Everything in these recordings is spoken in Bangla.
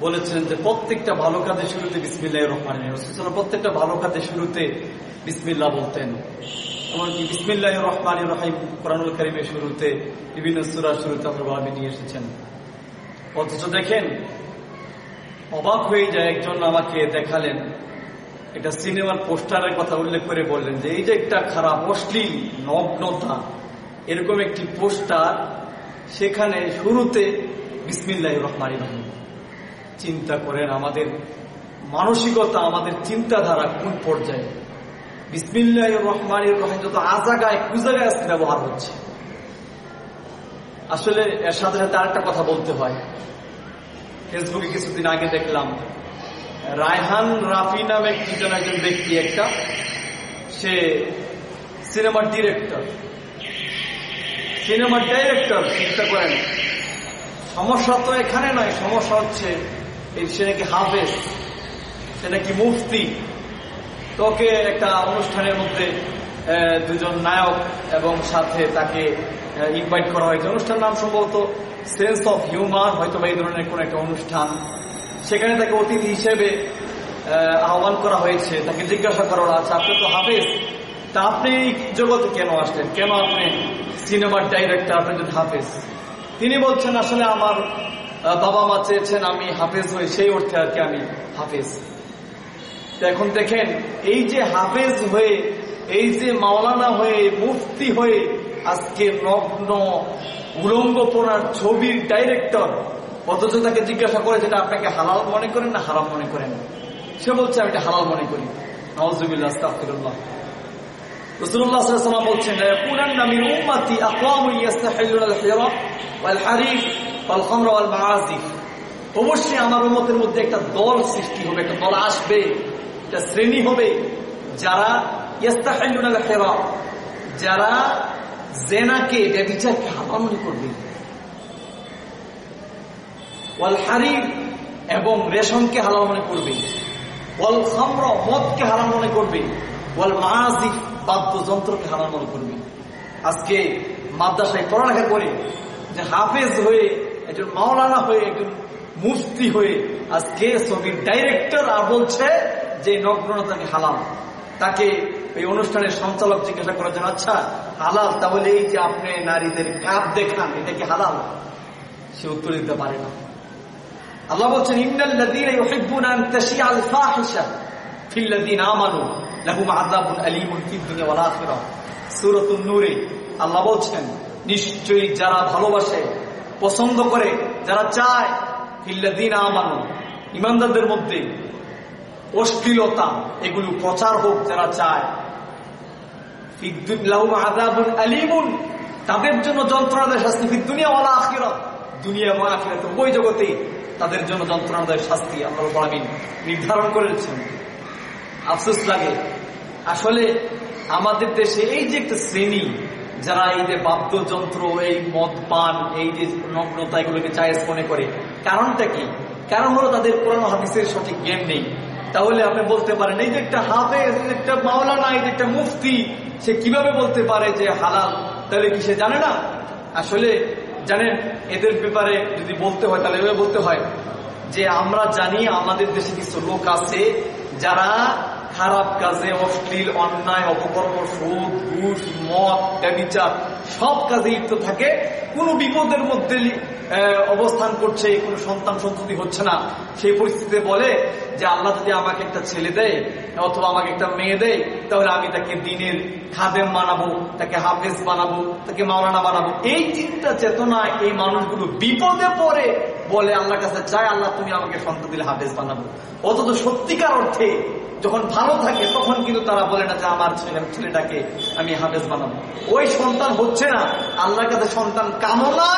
বলেছেন যে, প্রত্যেকটা ভালো কাজের শুরুতে বিসমিল্লাহ রহমান প্রত্যেকটা ভালো কাজের শুরুতে বিসমিল্লাহ বলতেন। এমনকি বিসমিল্লাহ রহমান রহিম কোরআনুল করিমের শুরুতে, বিভিন্ন সুরার শুরুতে আপনার নিয়ে এসেছেন। অথচ দেখেন, অবাক হয়ে যায় একজন আমাকে দেখালেন। একটা সিনেমার পোস্টারের কথা উল্লেখ করে বললেন যে, এই যে একটা খারাপ, অশ্লীল, নগ্নতা এরকম একটি পোস্টার, সেখানে শুরুতে বিসমিল্লাহ রহমান রহিম। চিন্তা করেন, আমাদের মানসিকতা, আমাদের চিন্তাধারা কোন পর্যায়ে? বিসমিল্লাহ রহমান রহিম যত আজাগায়, কুজাগায় ব্যবহার হচ্ছে। আসলে এর সাথে সাথে আরেকটা কথা বলতে হয়। ফেসবুকে কিছুদিন আগে দেখলাম, রায়হান রাফি নামে একজন একজন ব্যক্তি একটা, সে সিনেমার ডিরেক্টর। সিনেমার ডাইরেক্টর চিন্তা করেন সমস্যা তো এখানে নয়, সমস্যা হচ্ছে এই সে নাকি হাফেজ? সে নাকি মুফতি? তোকে একটা অনুষ্ঠানের মধ্যে দুজন নায়ক এবং সাথে তাকে ইনভাইট করা হয়েছে। অনুষ্ঠান নাম সম্ভবত সেন্স অফ হিউমার হয়তো বা এই ধরনের কোন একটা অনুষ্ঠান। সেখানে তাকে অতিথি হিসেবে আহ্বান করা হয়েছে। তাকে জিজ্ঞাসা করা আছে আপনি তো হাফেজ, তা আপনি জগতে কেন আসলেন? কেন আপনি সিনেমার ডাইরেক্টর আপনি যদি হাফেজ। তিনি বলছেন, আসলে আমার বাবা মা চেয়েছেন আমি হাফেজ হই, সেই অর্থে আর কি আমি হাফেজ। এখন দেখেন, এই যে হাফেজ হয়ে, এই যে মাওলানা হয়ে, মুফতি হয়ে আজকে নগ্ন উলঙ্গপনার ছবির ডাইরেক্টর অথচ তাকে জিজ্ঞাসা করে যেটা আপনাকে হালাল মনে করেন না হারাম মনে করেন? সে বলছে, আমি এটা হালাল মনে করি। নওয়াজুবিল্লাহ আস্তাফিরুল্লাহ সাল্লাম বলছেন অবশ্যই আমার মধ্যে একটা দল সৃষ্টি হবে, একটা দল আসবে, একটা শ্রেণি হবে যারা যারা করবে। ওয়াল এবং রেশমকে হালাল মনে করবে। মদকে হারাম মনে করবে। ওয়াল মাজিক বাদ্যযন্ত্রকে হারাম মনে করবে। আজকে মাদ্রাসায় পড়ালেখা করে যে হাফেজ হয়ে, একজন মাওলানা হয়ে, একজন মুফতি হয়ে আজকে ছবির ডাইরেক্টর আর বলছে যে নগ্নতাকে হালাম তাকে এই অনুষ্ঠানের সঞ্চালক জিজ্ঞাসা করার জন্য আচ্ছা হালাল, তাহলে এই যে আপনি নারীদের কাপ দেখান, এটা কি হালাল? সে উত্তর দিতে পারে না। আল্লাহ বলছেন, ইন্নাল্লাযীনা আল্লাহ বলছেন, নিশ্চয়ই যারা ভালোবাসে, পছন্দ করে, যারা চায় ইমানদারদের মধ্যে অশ্লীলতা, এগুলো প্রচার হোক যারা চায়। আলীমুন, তাদের জন্য যন্ত্রণাদায় শাস্তি দুনিয়া ওয়াল আখিরাহ। দুনিয়া এবং আখিরাত উভয় জগতে তাদের জন্য যন্ত্রণাদায় শাস্তি আল্লাহ আলামিন নির্ধারণ করেছেন। আফসোস লাগে। আসলে আমাদের দেশে এই যে একটা শ্রেণি, যারা এই যে বাদ্যযন্ত্র, এই মদ পান, এই যে নগ্নতা এগুলোকে চায়েস মনে করে, কারণটা কি? কারণ হলো তাদের পুরানো হাদিসের সঠিক জ্ঞান নেই। তাহলে আপনি বলতে পারেন, এই যে একটা হাফেজ একটা মাওলানা, এই যে একটা মুফতি, সে কীভাবে বলতে পারে যে হালাল? তাহলে কি সে জানে না? আসলে জানেন, এদের ব্যাপারে যদি বলতে হয়, তাহলে এভাবে বলতে হয় যে, আমরা জানি আমাদের দেশে কিছু লোক আছে যারা খারাপ কাজে, অশ্লীল, অন্যায়, অপকর্ম, সুদ, ঘুষ, মদ, ব্যবিচার, সব কাজে লিপ্ত থাকে। কোনো বিপদের মধ্যে অবস্থান করছে, কোনো সন্তান সন্ততি হচ্ছে না। সেই পরিস্থিতিতে বলে যে আল্লাহ যদি আমাকে একটা ছেলে দেয় অথবা আমাকে একটা মেয়ে দেয়, তাহলে আমি তাকে দিনের খাদেম বানাবো, তাকে হাফেজ বানাবো, তাকে মাওলানা বানাবো। এই চিন্তা চেতনা এই মানুষগুলো বিপদে পড়ে বলে আল্লাহ কাছে চায়, আল্লাহ, তুমি আমাকে সন্তান দিলে হাফেজ বানাবো। অথচ সত্যিকার অর্থে যখন ভালো থাকে, তখন কিন্তু তারা বলে না, যে আমার ছেলেটাকে আমি হাফেজ বানাবো। ওই সন্তান হচ্ছে না আল্লাহর কাছে সন্তান কামনা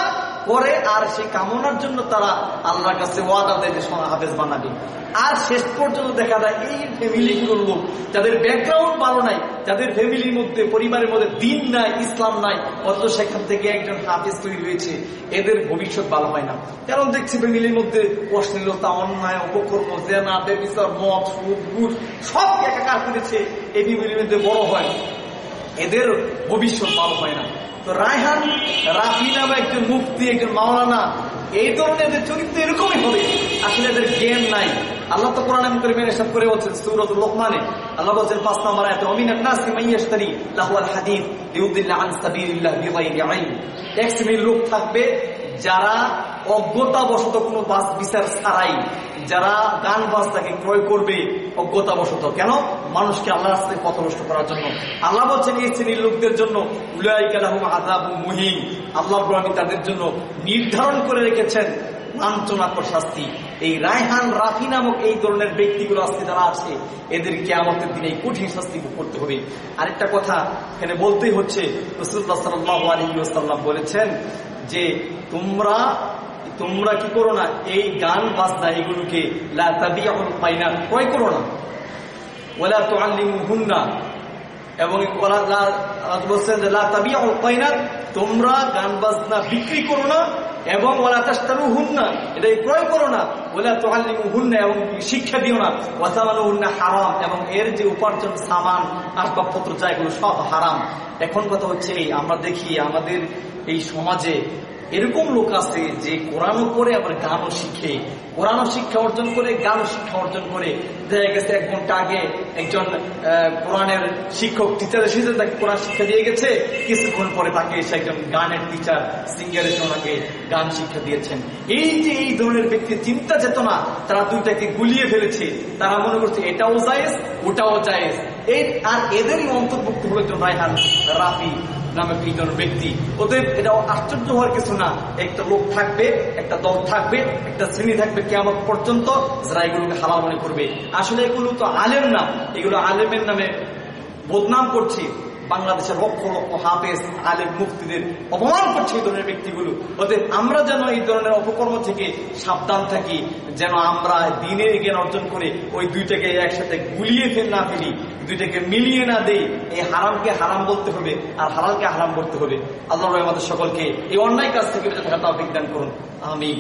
করে আর সেই কামনার জন্য তারা আল্লাহর কাছে ওয়াদা দেয় যে হাফেজ বানাবে। আর শেষ পর্যন্ত দেখা যায় এই ফ্যামিলিগুলোর লোক, যাদের ব্যাকগ্রাউন্ড ভালো নাই, যাদের ফ্যামিলির মধ্যে, পরিবারের মধ্যে দিন নাই, ইসলাম নাই, অথচ সেখান থেকে একজন হাফিজ তৈরি হয়েছে, এদের ভবিষ্যৎ ভালো হয় না। কারণ দেখছি ফ্যামিলির মধ্যে অশ্লীলতা, অন্যায়, অপকর্ম, জেনা, বেবিচার, মদ, সুদ গুড় সব একাকার করেছে, এই ফ্যামিলির মধ্যে বড় হয়। এদের ভবিষ্যৎ ভালো হয় না। তো রায়হান, রাফি নামে একজন মুক্তি একজন মাওলানা, এই ধরনের এদের চরিত্র এরকমই হবে। আসলে এদের জ্ঞান নাই। আল্লাহ তো কোরআন করে সব করে বলছেন সুরত লোকমানে, আল্লাহ বলছেন, পাঁচ নম্বর আয়াতে, অমিনান নাসি মাইয়াশতারি লাহুয়াল হাদিদ লিউদিল্লা আন সাবিলিল্লাহ ইলম এক শ্রেণির লোক থাকবে যারা অজ্ঞতাবশত কোনো বাস বিচার ছাড়াই যারা গান বাজটাকে ক্রয় করবে, অজ্ঞতাবশত। কেন? মানুষকে আল্লাহ রাস্তায় পথভ্রষ্ট করার জন্য। আল্লাহ বলছেন, এই শ্রেণির লোকদের জন্য মুহিন। আল্লাহ আমি তাদের জন্য নির্ধারণ করে রেখেছেন লাঞ্ছনাকর শাস্তি। এই রায়হান রাফি নামক এই ধরনের ব্যক্তিগুলো আজকে যারা আছে এদেরকে কেয়ামতের দিনে কঠিন শাস্তি করতে হবে। আরেকটা কথা এখানে বলতেই হচ্ছে রসুল্লাহ সাল্লাহ আলী বলেছেন যে তোমরা তোমরা কি করো না, এই গান বাজনা এগুলোকে পাইনা ক্রয় করো না। ওলা তো হুন্না এবং বলছেন যে তোমরা গান বাজনা বিক্রি করো না, এবং ওলা তাস্তারু হুন্না এটা ক্রয় করো না। ওলা তো হুন্না এবং শিক্ষা দিও না। ওয়াসামানু হুন্না হারাম এবং এর যে উপার্জন সামান আসবাবপত্র যা এগুলো সব হারাম। এখন কথা হচ্ছে এই, আমরা দেখি আমাদের এই সমাজে এরকম লোক আছে যে কোরআনও করে আবার গানও শিখে। কোরআনও শিক্ষা অর্জন করে গানও শিক্ষা অর্জন করে। দেখা গেছে এক ঘণ্টা আগে একজন কোরআনের শিক্ষক টিচার এসেছে তাকে কোরআন শিক্ষা দিয়ে গেছে, কিছুক্ষণ পরে তাকে এসে একজন গানের টিচার সিঙ্গার এসে ওনাকে গান শিক্ষা দিয়েছেন। এই যে এই ধরনের ব্যক্তির চিন্তা চেতনা, তারা দুইটাকে গুলিয়ে ফেলেছে। তারা মনে করছে, এটাও জায়েজ, ওটাও জায়েজ। এই আর এদেরই অন্তর্ভুক্ত হলো একজন রায়হান রাফি। নামে একজন ব্যক্তি। ওদের এটা আশ্চর্য হওয়ার কিছু না। একটা লোক থাকবে, একটা দল থাকবে, একটা শ্রেণি থাকবে কেমন পর্যন্ত, যারা এগুলোকে হালাল মনে করবে। আসলে এগুলো তো আলেম না। এগুলো আলেমের নামে বদনাম করছে। বাংলাদেশের লক্ষ লক্ষ হাফেজ, আলেম মুক্তিদের অপমান করছে এই ধরনের ব্যক্তিগুলো। অতএব আমরা যেন এই ধরনের অপকর্ম থেকে সাবধান থাকি, যেন আমরা দিনের জ্ঞান অর্জন করে ওই দুইটাকে একসাথে গুলিয়ে ফেল না ফেলি। দুইটাকে মিলিয়ে না দেই, এই হারামকে হারাম বলতে হবে আর হারালকে হারাম করতে হবে। আল্লাহ আমাদের সকলকে এই অন্যায় কাজ থেকে বিজ্ঞান করুন। আমি